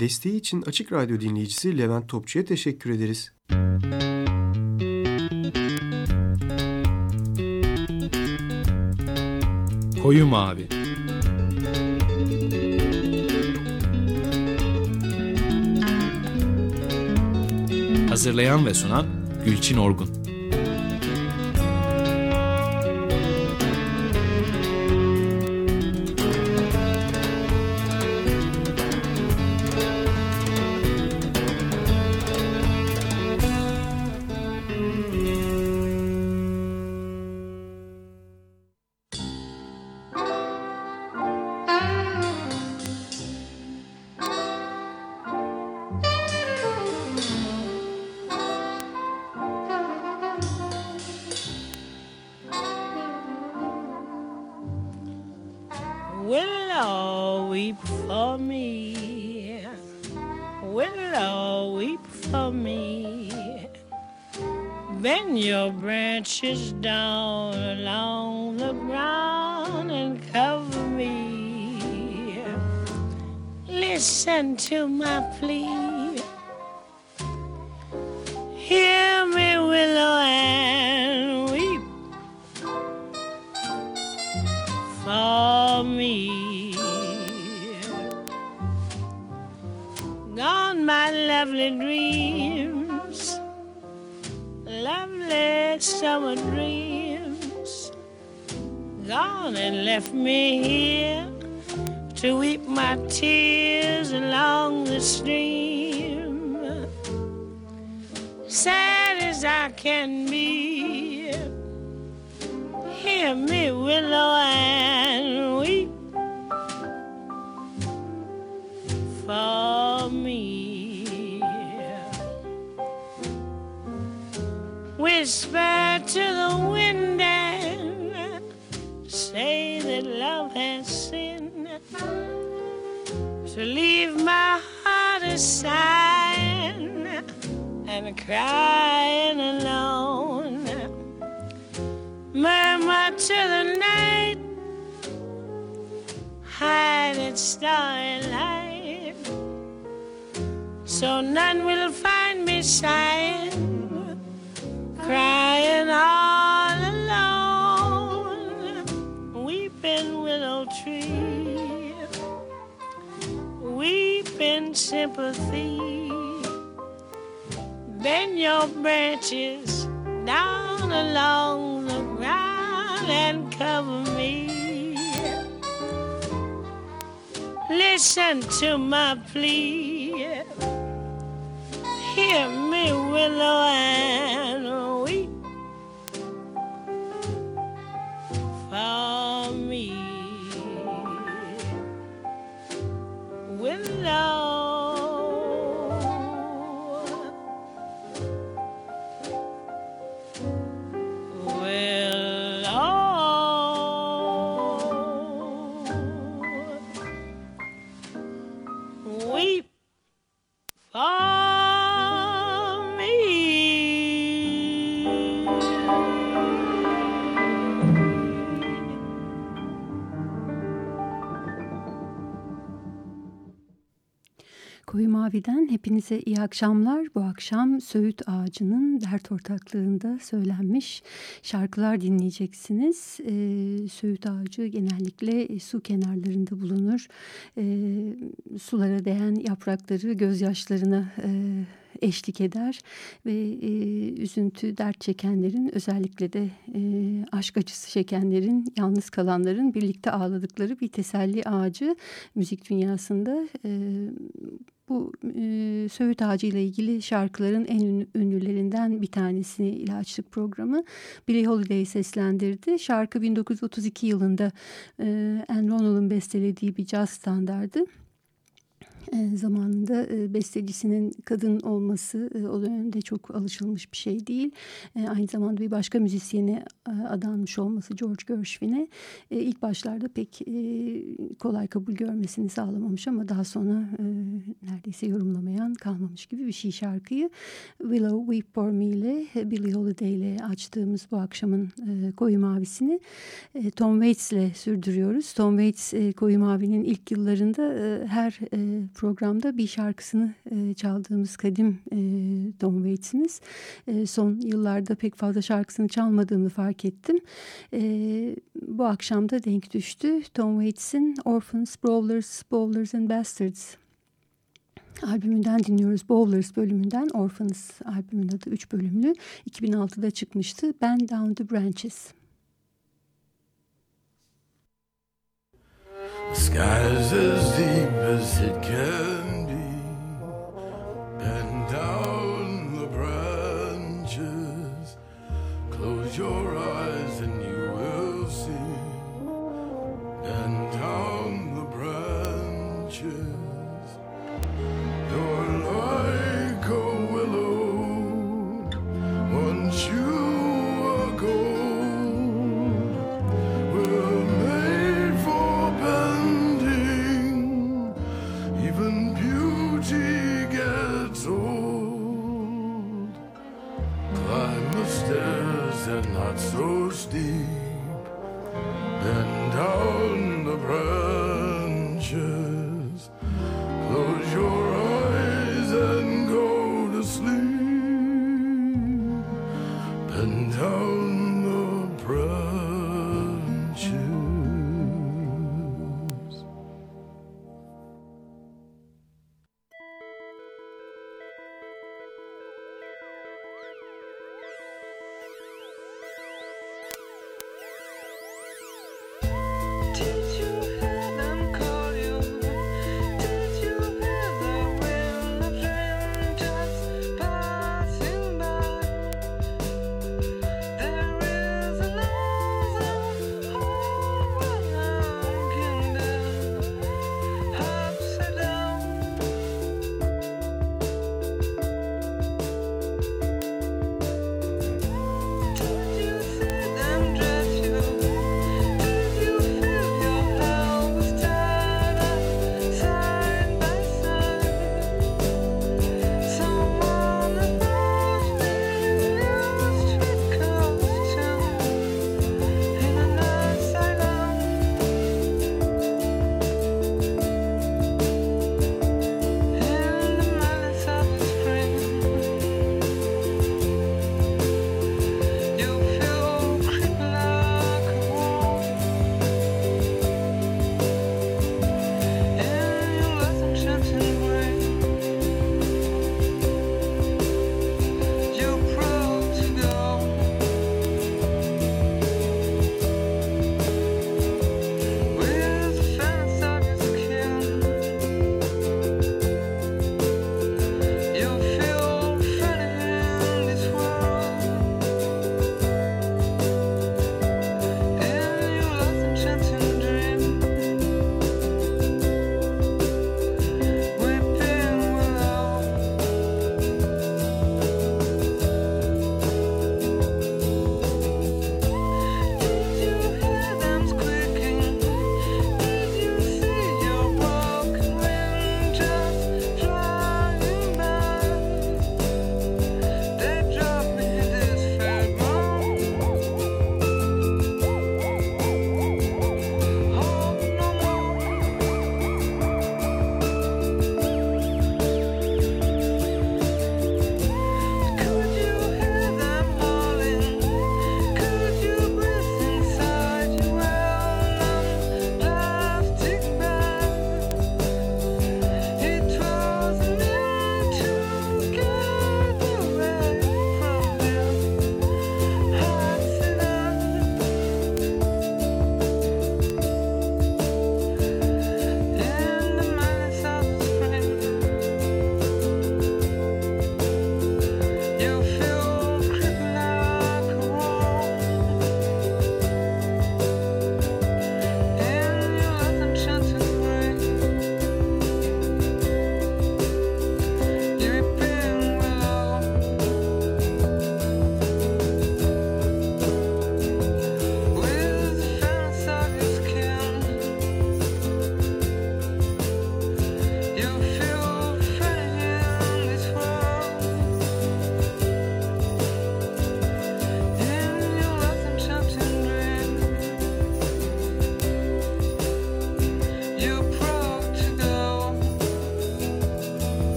Desteği için Açık Radyo dinleyicisi Levent Topçu'ya teşekkür ederiz. Koyu Mavi Hazırlayan ve sunan Gülçin Orgun crying alone. Murmur to the night, hide its starry light, so none will find me sighing crying all alone, weeping willow tree, weeping sympathy. Bend your branches down along the ground and cover me. Listen to my plea. Hear me, willow, hepinize iyi akşamlar. Bu akşam Söğüt Ağacı'nın dert ortaklığında söylenmiş şarkılar dinleyeceksiniz. Ee, Söğüt Ağacı genellikle e, su kenarlarında bulunur. Ee, sulara değen yaprakları gözyaşlarına e, eşlik eder ve e, üzüntü, dert çekenlerin özellikle de e, aşk acısı çekenlerin, yalnız kalanların birlikte ağladıkları bir teselli ağacı müzik dünyasında. E, bu e, Söğüt Ağacı ile ilgili şarkıların en ünlülerinden bir tanesini ile açtık programı. Billie Holiday seslendirdi. Şarkı 1932 yılında e, Anne bestelediği bir caz standardı e, zamanında e, bestecisinin kadın olması e, o dönemde çok alışılmış bir şey değil. E, aynı zamanda bir başka müzisyene e, adanmış olması George Gershwin'e ilk başlarda pek kolay kabul görmesini sağlamamış ama daha sonra neredeyse yorumlamayan kalmamış gibi bir şey şarkıyı. Willow Weep For Me ile Billie Holiday ile açtığımız bu akşamın Koyu Mavisi'ni Tom Waits ile sürdürüyoruz. Tom Waits Koyu Mavi'nin ilk yıllarında her programda bir şarkısını e, çaldığımız kadim e, Don Waits'imiz. E, son yıllarda pek fazla şarkısını çalmadığımı fark ettim. E, bu akşam da denk düştü. Tom Waits'in Orphans, Brawlers, Bowlers and Bastards albümünden dinliyoruz. Bowlers bölümünden Orphans albümün adı 3 bölümlü. 2006'da çıkmıştı. Bend Down the Branches. The sky's as deep as it can be. Bend down the branches. Close your eyes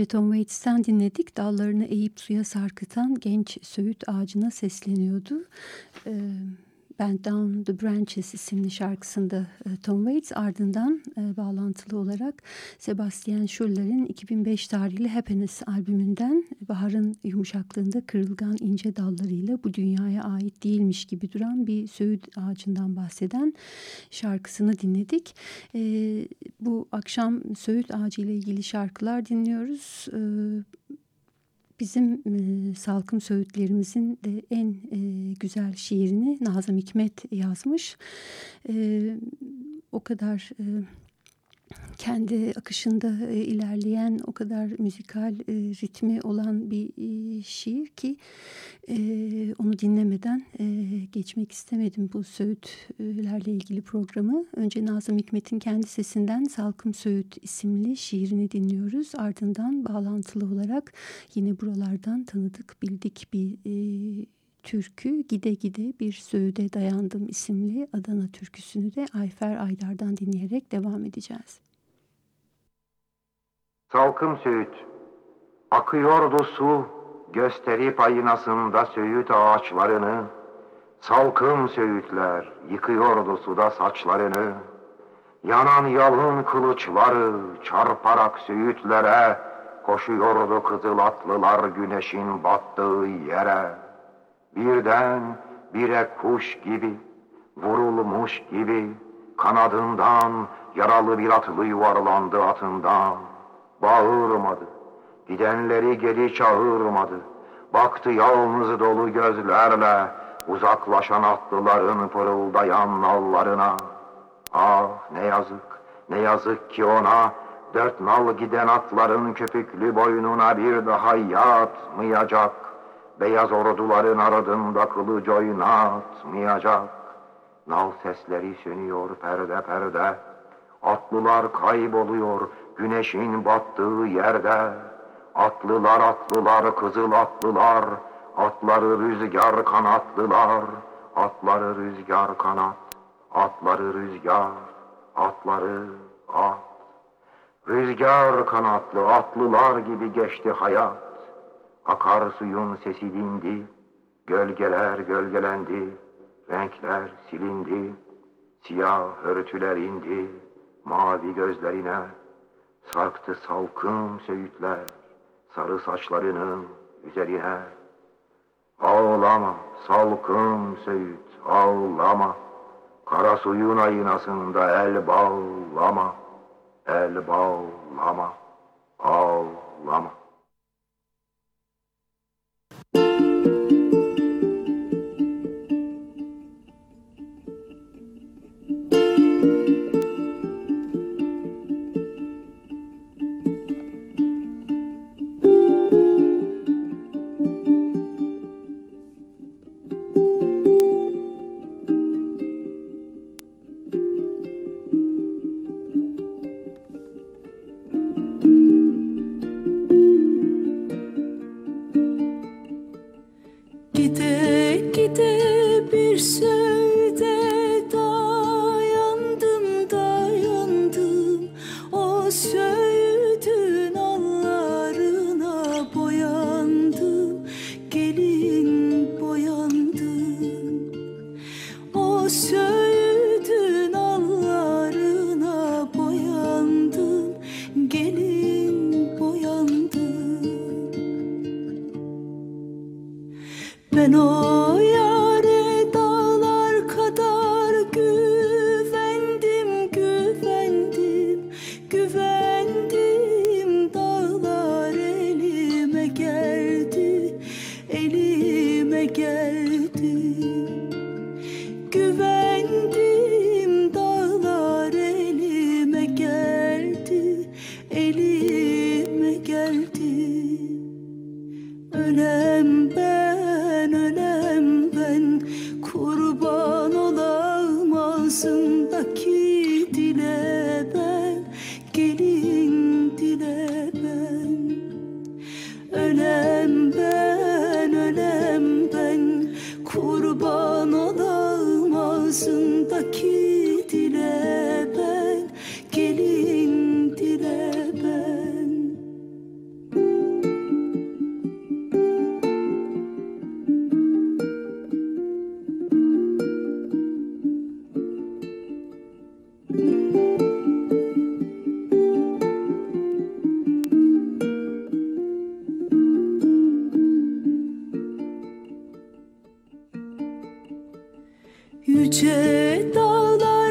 Önce Tom Waits'ten dinledik. Dallarını eğip suya sarkıtan genç söğüt ağacına sesleniyordu. Ee, Bend Down the Branches isimli şarkısında e, Tom Waits ardından e, bağlantılı olarak Sebastian Schuller'in 2005 tarihli Happiness albümünden baharın yumuşaklığında kırılgan ince dallarıyla bu dünyaya ait değilmiş gibi duran bir söğüt ağacından bahseden şarkısını dinledik. E, bu akşam söğüt ağacı ile ilgili şarkılar dinliyoruz. E, bizim e, salkım söğütlerimizin de en e, güzel şiirini Nazım Hikmet yazmış. E, o kadar e, kendi akışında e, ilerleyen o kadar müzikal e, ritmi olan bir e, şiir ki onu dinlemeden geçmek istemedim bu Söğütlerle ilgili programı. Önce Nazım Hikmet'in kendi sesinden Salkım Söğüt isimli şiirini dinliyoruz. Ardından bağlantılı olarak yine buralardan tanıdık bildik bir türkü Gide Gide Bir Söğüde Dayandım isimli Adana türküsünü de Ayfer Aydar'dan dinleyerek devam edeceğiz. Salkım Söğüt. Akıyordu su gösterip aynasında Söğüt ağaçlarını. Salkım Söğütler yıkıyordu suda saçlarını. Yanan yalın kılıçları çarparak Söğütlere Koşuyordu kızıl atlılar güneşin battığı yere. Birden bire kuş gibi vurulmuş gibi Kanadından yaralı bir atlı yuvarlandı atından Bağırmadı, gidenleri geri çağırmadı. Baktı yalnız dolu gözlerle uzaklaşan atlıların pırıldayan nallarına. Ah ne yazık, ne yazık ki ona dört nal giden atların köpüklü boynuna bir daha yatmayacak. Beyaz orduların ardında kılıç oynatmayacak. Nal sesleri sönüyor perde perde. Atlılar kayboluyor güneşin battığı yerde. Atlılar atlılar kızıl atlılar, atları rüzgar kanatlılar, atları rüzgar kanat, atları rüzgar, atları at. Rüzgar kanatlı atlılar gibi geçti hayat, akar suyun sesi dindi, gölgeler gölgelendi, renkler silindi, siyah örtüler indi, mavi gözlerine, Sarktı salkım söğütler sarı saçlarının üzerine. Ağlama salkım söğüt ağlama. Kara suyun aynasında el bağlama. El bağlama ağlama.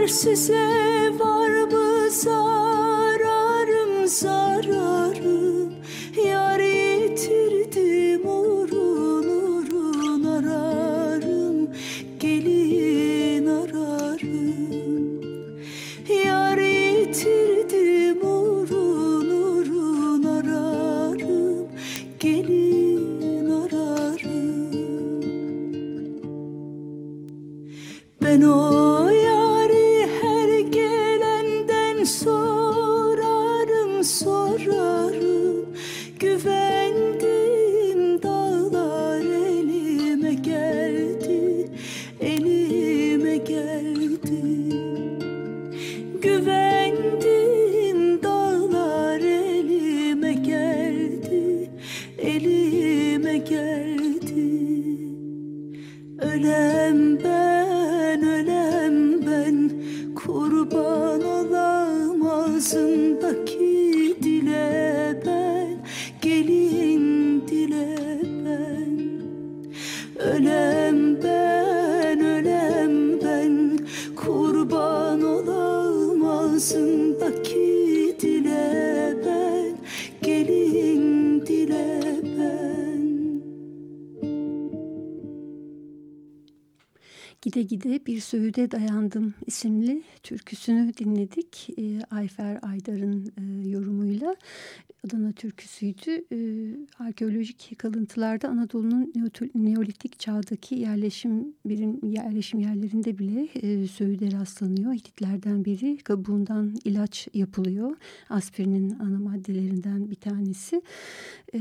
Size var mı zararım zararım Söğüde Dayandım isimli türküsünü dinledik. E, Ayfer Aydar'ın e, yorumuyla Adana türküsüydü. E, arkeolojik kalıntılarda Anadolu'nun Neolitik çağdaki yerleşim birim yerleşim yerlerinde bile e, söğüde rastlanıyor. Hititlerden biri kabuğundan ilaç yapılıyor. Aspirinin ana maddelerinden bir tanesi. E,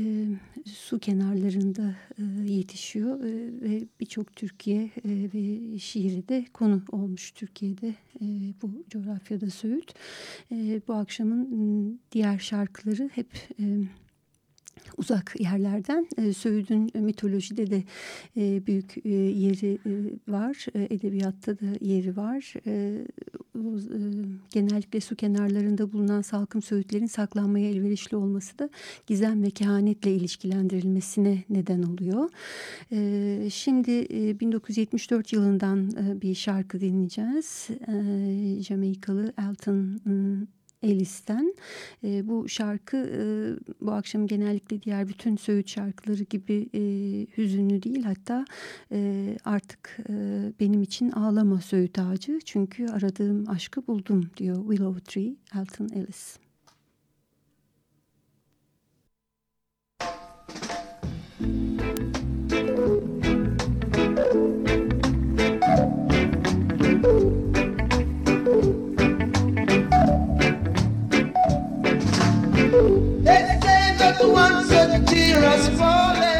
su kenarlarında e, yetişiyor e, ve birçok Türkiye e, ve şiiri de konu olmuş Türkiye'de e, bu coğrafyada Söğüt. Bu akşamın diğer şarkıları hep uzak yerlerden. E, Söğüt'ün mitolojide de e, büyük e, yeri e, var. E, edebiyatta da yeri var. E, o, e, genellikle su kenarlarında bulunan salkım söğütlerin saklanmaya elverişli olması da gizem ve kehanetle ilişkilendirilmesine neden oluyor. E, şimdi e, 1974 yılından e, bir şarkı dinleyeceğiz. E, Jamaikalı Elton Elis'ten. E, bu şarkı e, bu akşam genellikle diğer bütün Söğüt şarkıları gibi e, hüzünlü değil. Hatta e, artık e, benim için ağlama Söğüt ağacı. Çünkü aradığım aşkı buldum diyor Willow Tree Elton Ellis. They say that the ones that has us falling.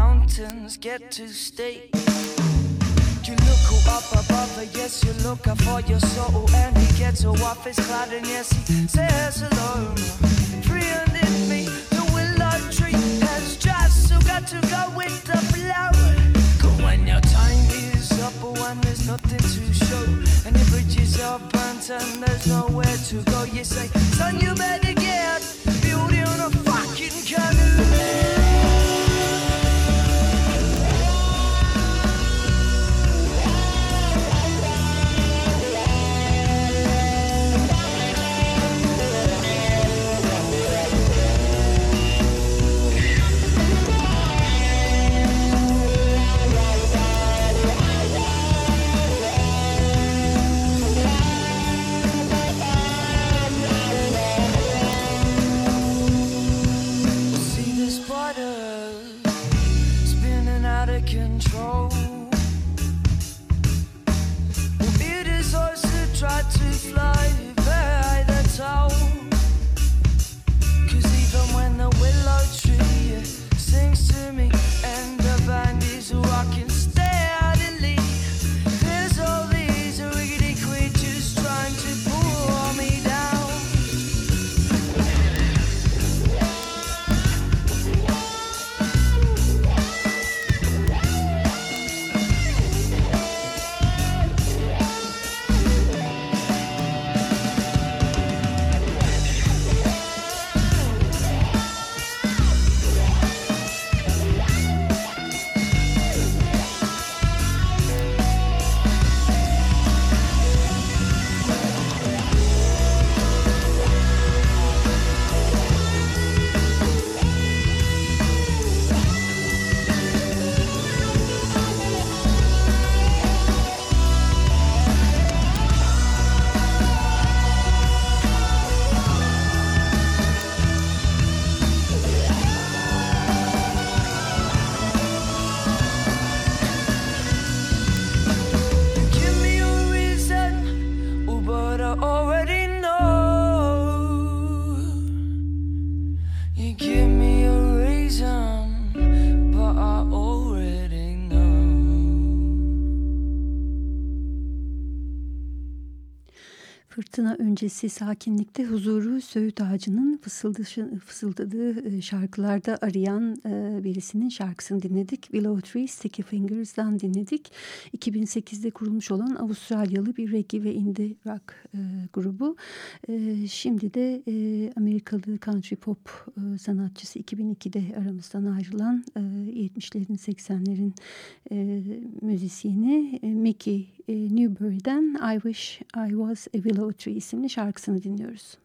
Mountains get too steep. You look up above her, yes, you look up for your soul. And he gets her off his cloud, and yes, he says hello. Free underneath me, the willow tree has just so got to go with the flow. Go when your time is up, when there's nothing to show. And the bridges are burnt, and there's nowhere to go. You say, son, you better get beauty on a fucking canoe. Öncesi sakinlikte huzuru Söğüt Ağacı'nın fısıldadığı e, şarkılarda arayan e, birisinin şarkısını dinledik. Willow Tree, Sticky Fingers'dan dinledik. 2008'de kurulmuş olan Avustralyalı bir reggae ve indie rock e, grubu. Şimdi de Amerikalı country pop sanatçısı 2002'de aramızdan ayrılan e, 70'lerin 80'lerin e, müzisyeni Mickey e, Newbury'den I Wish I Was a Willow Tree isimli şarkısını dinliyoruz.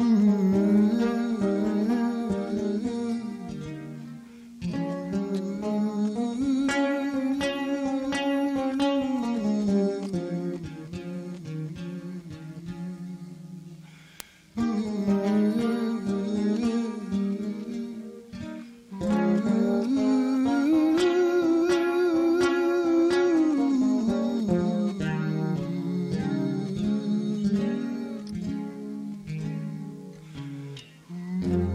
Ooh. Mm-hmm.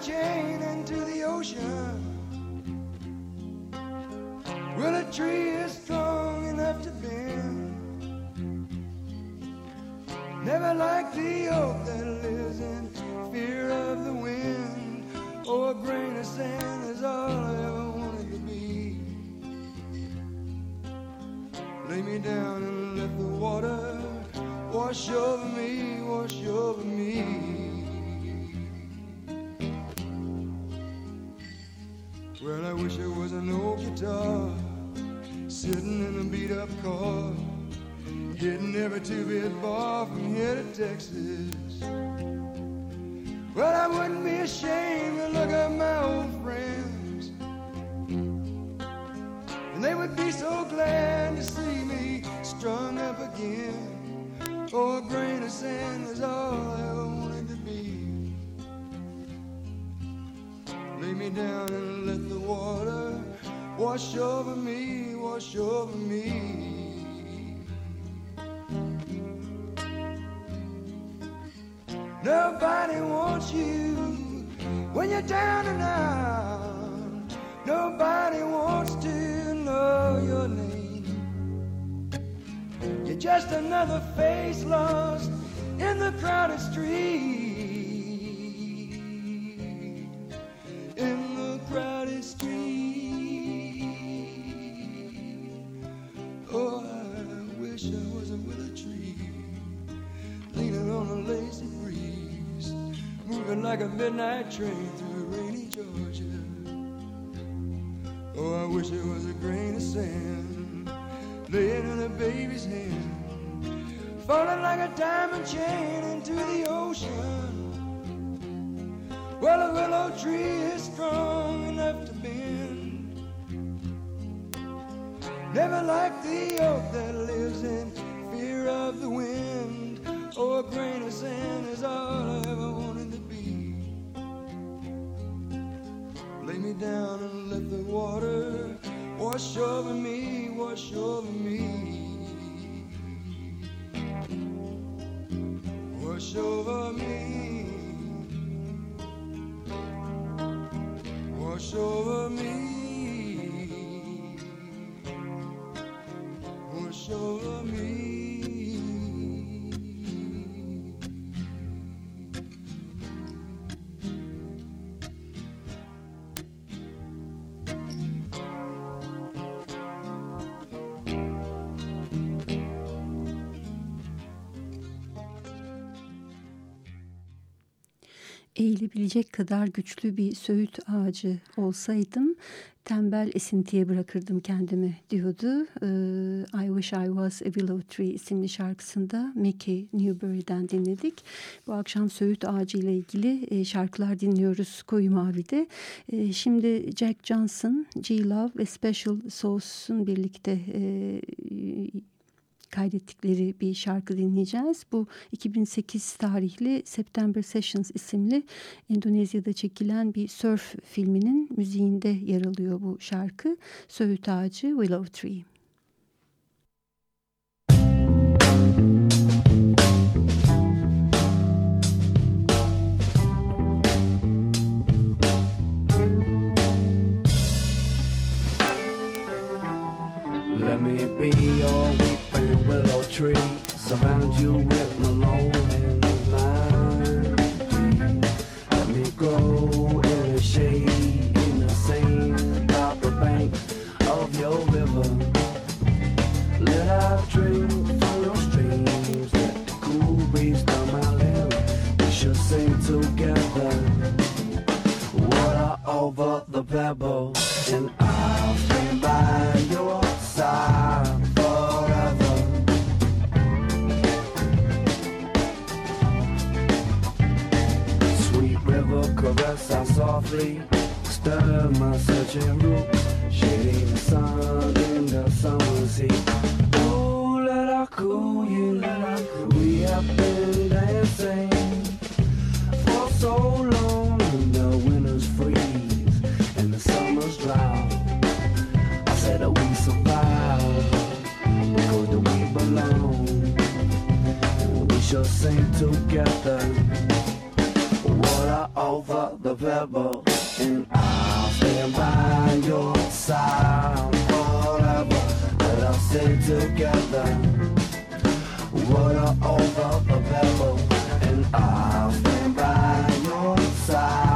Chain into the ocean. Well, a tree is strong enough to bend. Never like the oak that Nobody wants you when you're down and out. Nobody wants to know your name. You're just another face lost in the crowded street. Midnight train through rainy Georgia. Oh, I wish it was a grain of sand, laying in a baby's hand, falling like a diamond chain into the ocean. Well, a willow tree is strong enough to bend. Never like the oak that lives in fear of the wind. Oh, a grain of sand is all down and let the water wash over me, wash over me. Wash over me. Eğilebilecek kadar güçlü bir söğüt ağacı olsaydım tembel esintiye bırakırdım kendimi diyordu. Ee, I Wish I Was a Willow Tree isimli şarkısında Mickey Newbury'den dinledik. Bu akşam söğüt ağacı ile ilgili e, şarkılar dinliyoruz Koyu Mavi'de. E, şimdi Jack Johnson, G Love ve Special Sauce'un birlikte e, kaydettikleri bir şarkı dinleyeceğiz. Bu 2008 tarihli September Sessions isimli Endonezya'da çekilen bir surf filminin müziğinde yer alıyor bu şarkı. Söğüt Ağacı Willow Tree. Let me be your willow tree, surround you with my lonely melody. Let me grow in the shade, in the sand, by the bank of your river. Let I drink from your streams, let the cool breeze down my limb. We should sing together, water over the pebble, and I'll softly stirred my searching room, shading the sun in the summer's heat. Oh, let I cool you, let I cool. We have been dancing for so long, and the winters freeze and the summers drought. I said that we survive because that we belong, and we shall sing together her over the pebble, and I'll stand by your side forever. Let us stay together. Water over the pebble, and I'll stand by your side.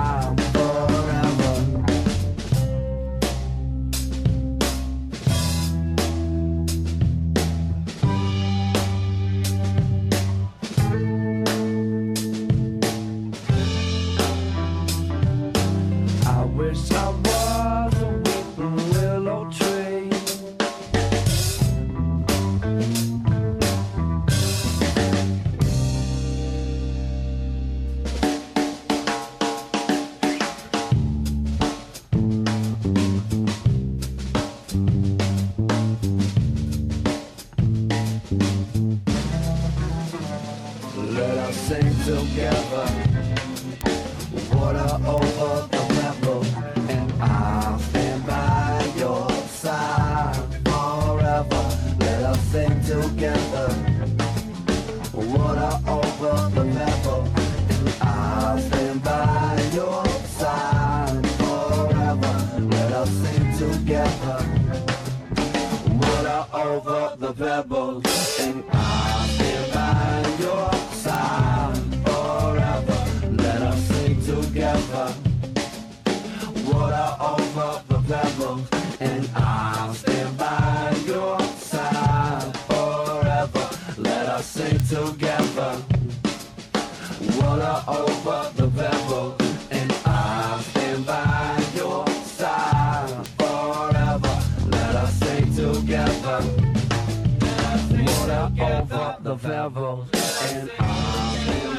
over the vevels and on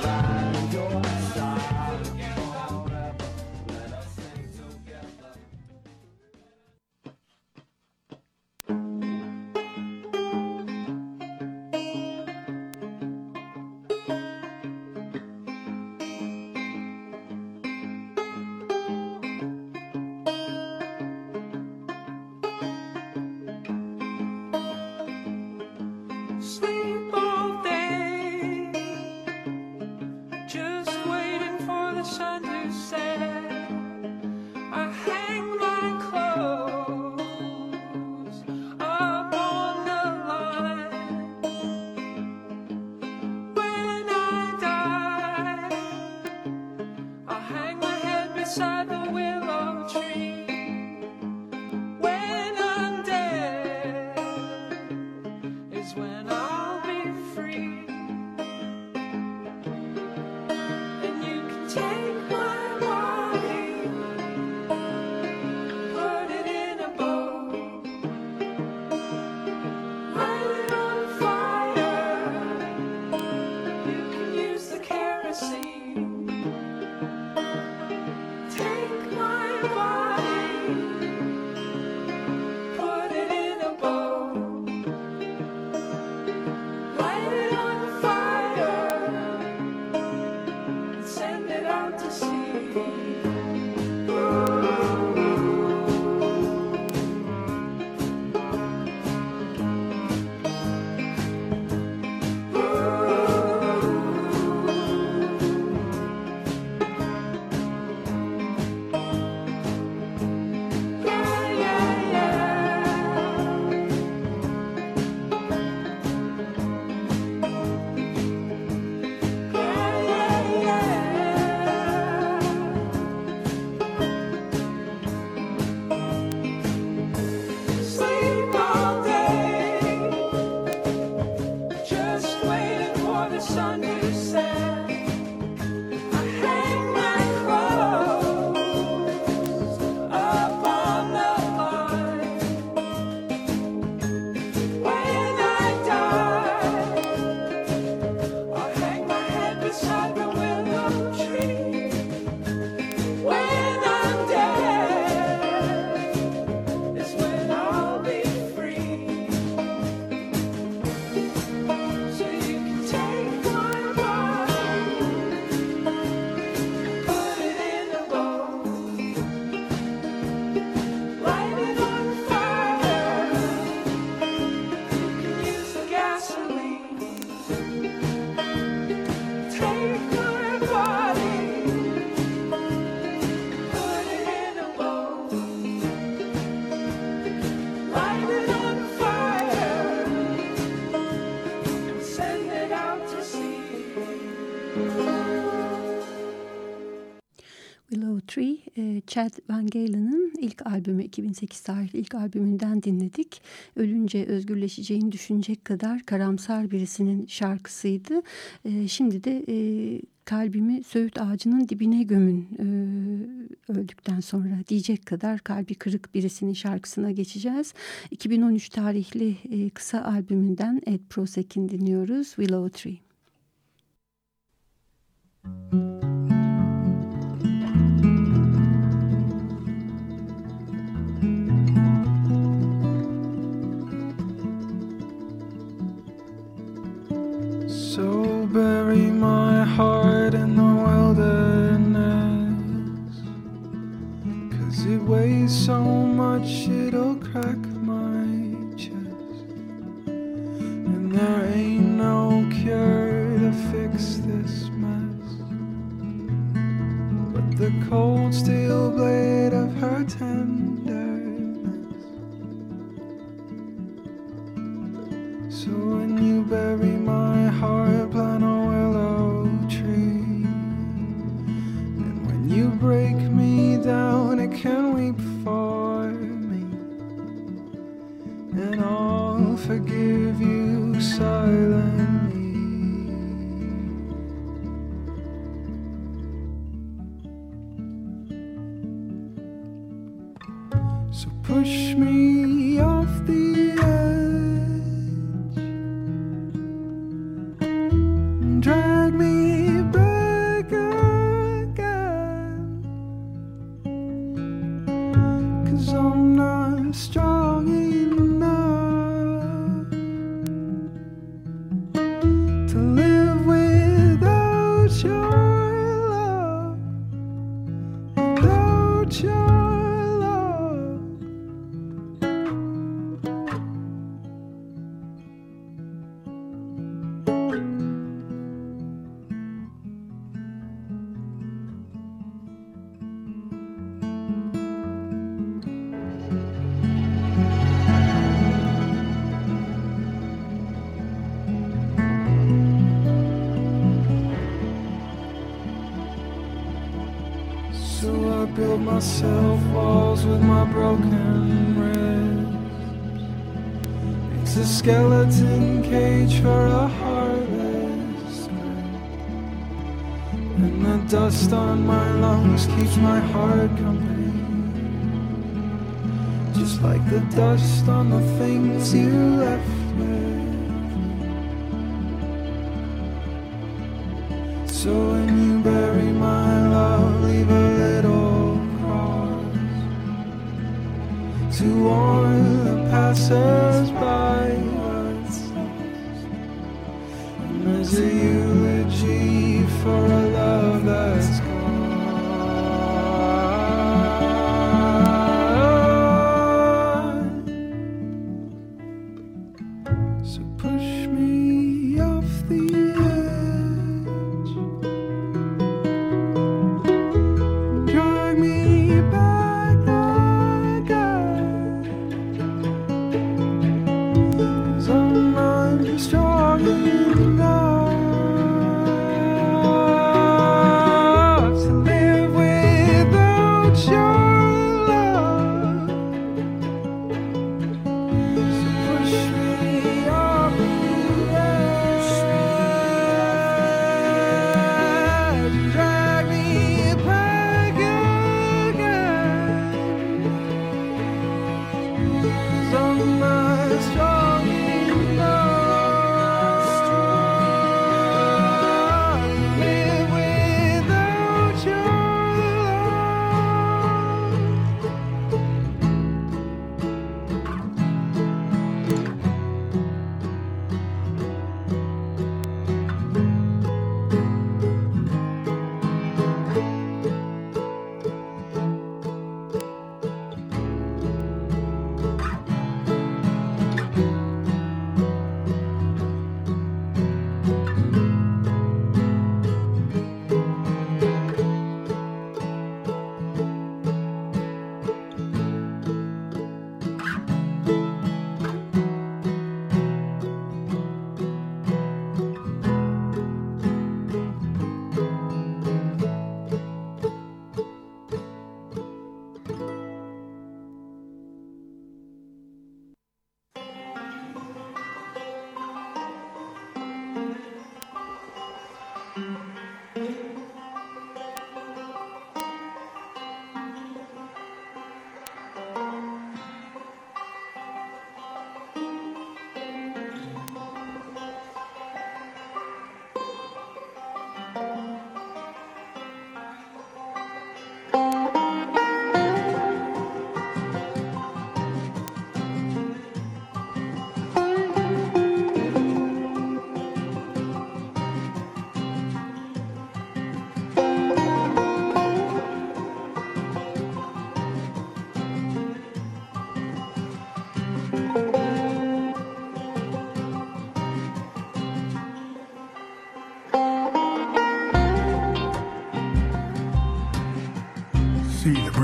Van Galen'ın ilk albümü 2008 tarihli ilk albümünden dinledik. Ölünce özgürleşeceğini düşünecek kadar karamsar birisinin şarkısıydı. E, şimdi de e, kalbimi söğüt ağacının dibine gömün e, öldükten sonra diyecek kadar kalbi kırık birisinin şarkısına geçeceğiz. 2013 tarihli e, kısa albümünden Ed Prosek'in dinliyoruz Willow Tree. Myself walls with my broken ribs. It's a skeleton cage for a heartless. And the dust on my lungs keeps my heart company. Just like the dust on the things you left with. So when you bury my love, leave a to warn the passers-by lost. And as a eulogy for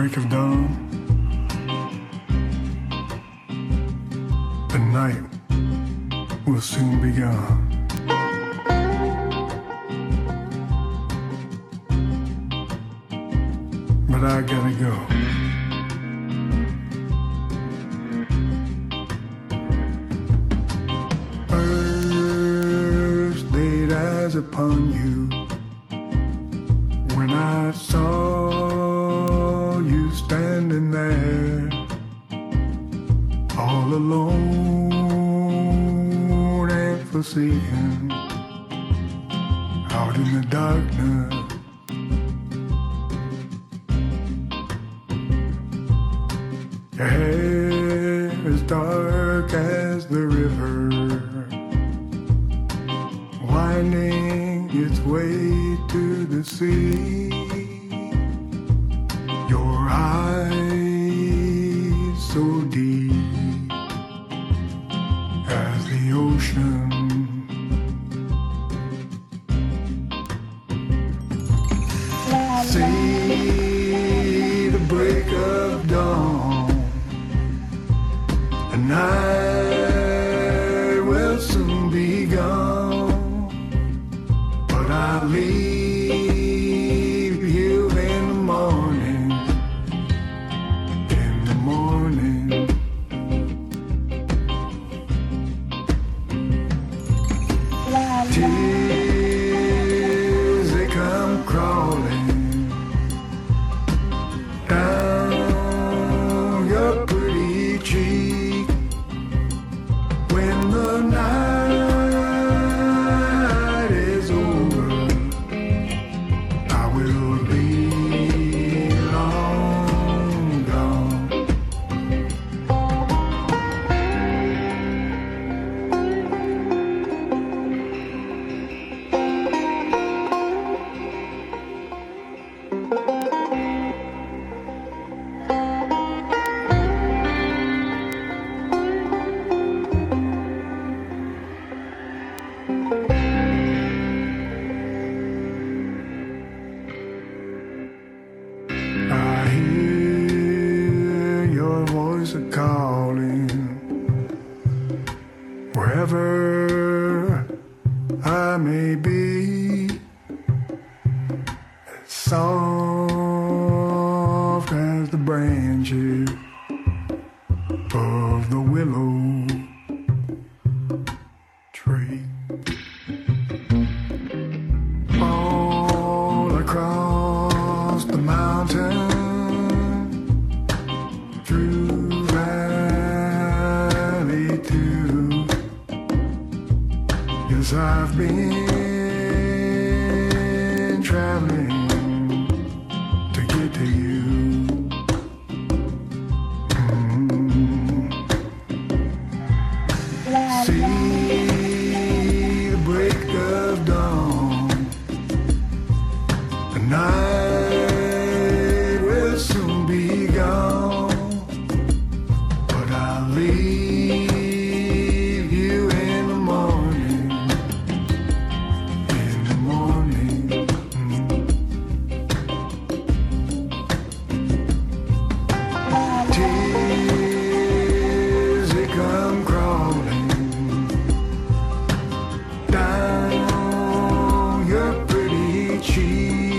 break of dawn. The night will soon be gone. But I gotta go. 去。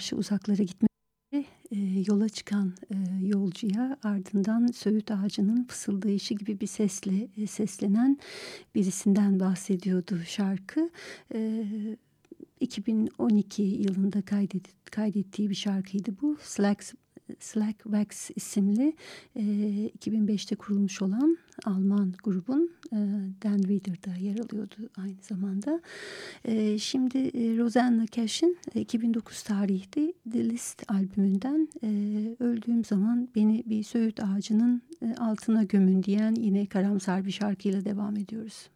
karşı uzaklara gitmek e, yola çıkan e, yolcuya ardından söğüt ağacının fısıldayışı gibi bir sesle e, seslenen birisinden bahsediyordu şarkı. 2012 yılında kaydettiği bir şarkıydı bu. Slacks Slack Wax isimli e, 2005'te kurulmuş olan Alman grubun e, Dan Reader'da yer alıyordu aynı zamanda. E, şimdi e, Rosanna Cash'in e, 2009 tarihli The List albümünden e, Öldüğüm Zaman Beni Bir Söğüt Ağacının e, Altına Gömün diyen yine karamsar bir şarkıyla devam ediyoruz.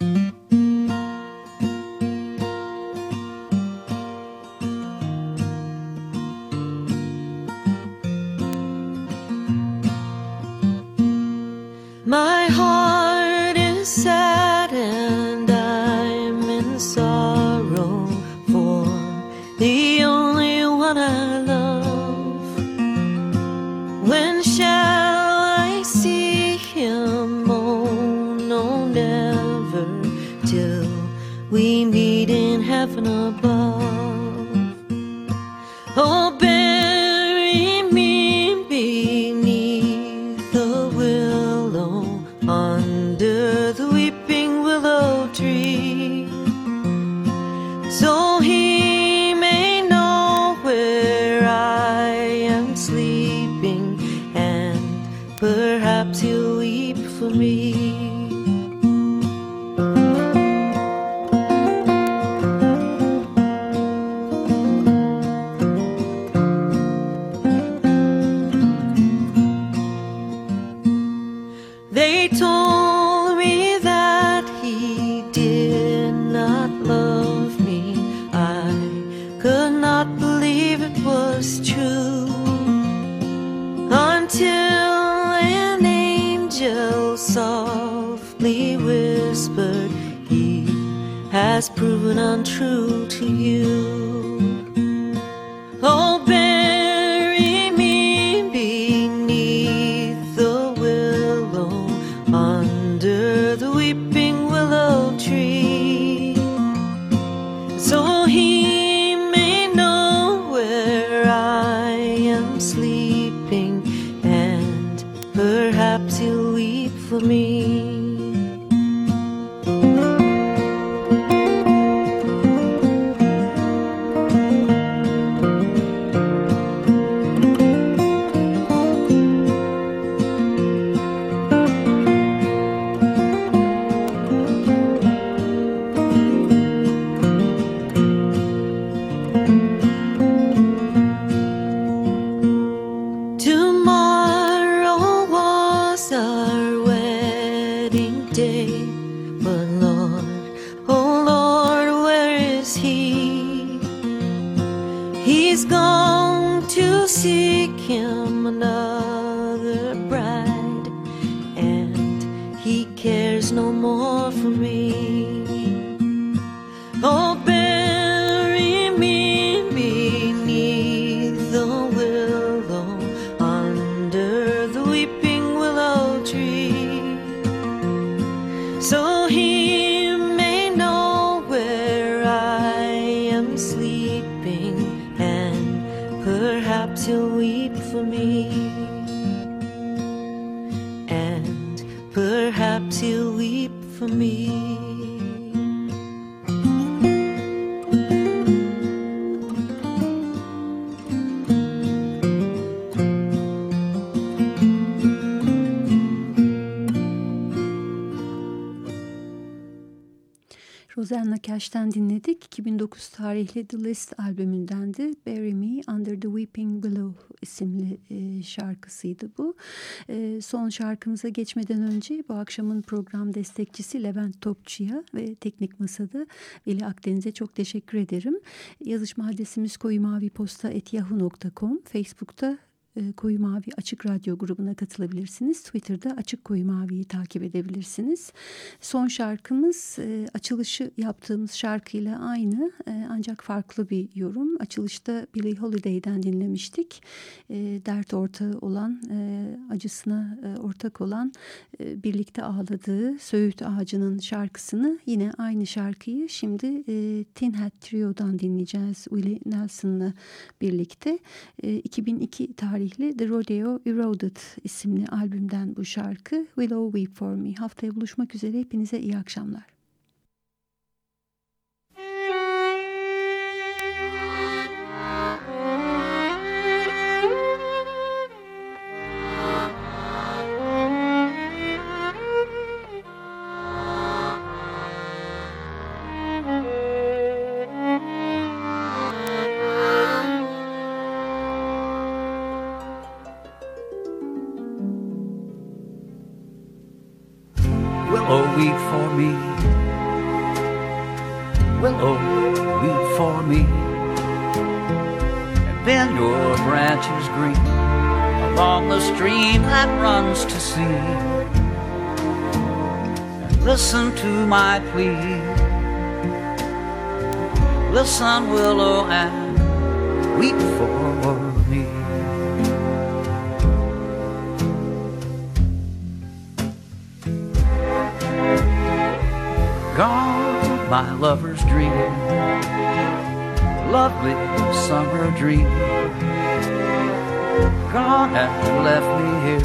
Müzik Cash'ten dinledik. 2009 tarihli The List albümündendi. Bury Me Under the Weeping Willow isimli e, şarkısıydı bu. E, son şarkımıza geçmeden önce bu akşamın program destekçisi Levent Topçu'ya ve Teknik Masa'da Veli Akdeniz'e çok teşekkür ederim. Yazışma adresimiz koyumaviposta.yahoo.com Facebook'ta e, Koyu Mavi Açık Radyo grubuna katılabilirsiniz. Twitter'da Açık Koyu Mavi'yi takip edebilirsiniz. Son şarkımız e, açılışı yaptığımız şarkıyla aynı e, ancak farklı bir yorum. Açılışta Billie Holiday'den dinlemiştik. E, dert ortağı olan, acısına ortak olan, birlikte ağladığı Söğüt Ağacı'nın şarkısını yine aynı şarkıyı şimdi Tin Hat Trio'dan dinleyeceğiz. Willie Nelson'la birlikte. E, 2002 tarihli The Rodeo Eroded isimli albümden bu şarkı Willow Weep For Me. Haftaya buluşmak üzere hepinize iyi akşamlar. Willow, and weep for me. Gone, my lover's dream, lovely summer dream. Gone and left me here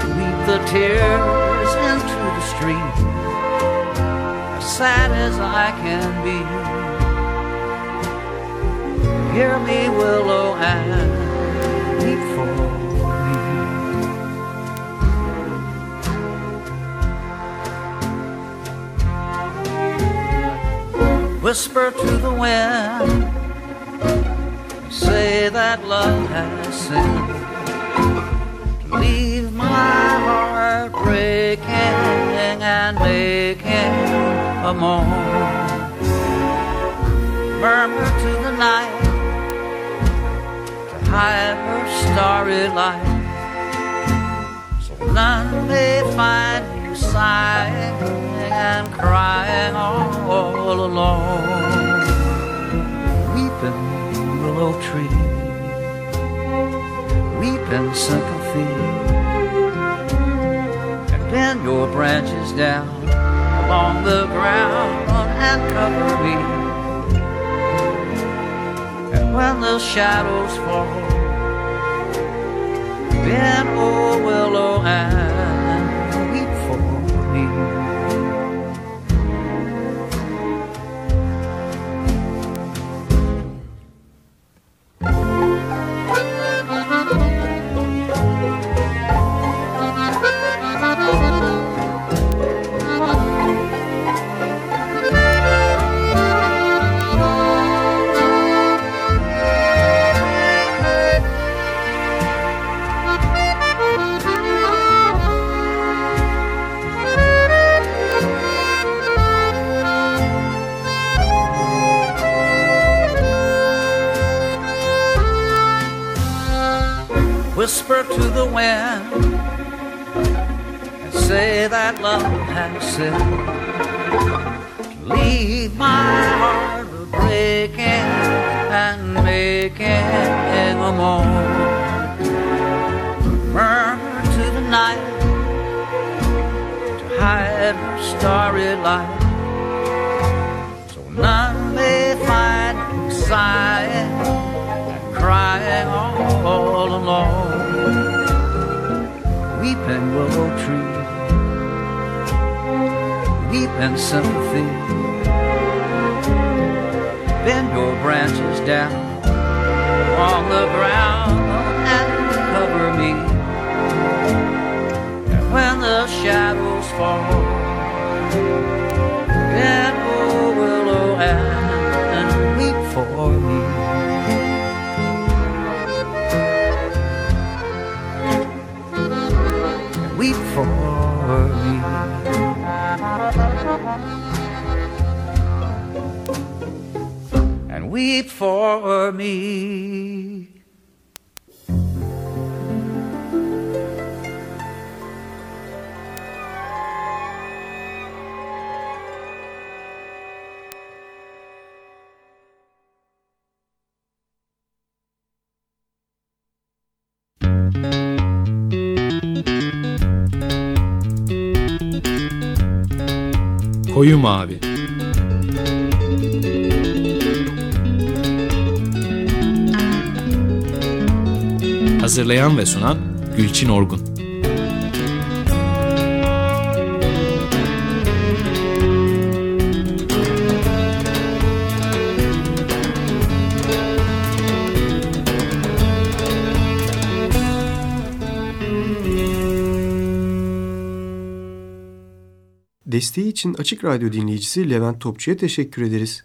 to weep the tears into the street sad as I can be. Hear me, willow, and weep for me. Whisper to the wind, say that love has sinned. Leave my heart breaking and making a moan. Murmur to the night hide her starry light, so none may find you sighing and crying all alone. Weeping willow tree, weeping sympathy, and bend your branches down along the ground and cover me. When the shadows fall, then oh willow and whisper to the wind and say that love has sinned. Leave my heart a breaking and making a moan. Murmur to the night to hide her starry light, so none may find sighing and crying all alone weeping willow tree, weeping sympathy. Bend your branches down on the ground and cover me. And when the shadows fall, weep for me. Koyu Mavi Hazırlayan ve sunan Gülçin Orgun Desteği için Açık Radyo dinleyicisi Levent Topçu'ya teşekkür ederiz.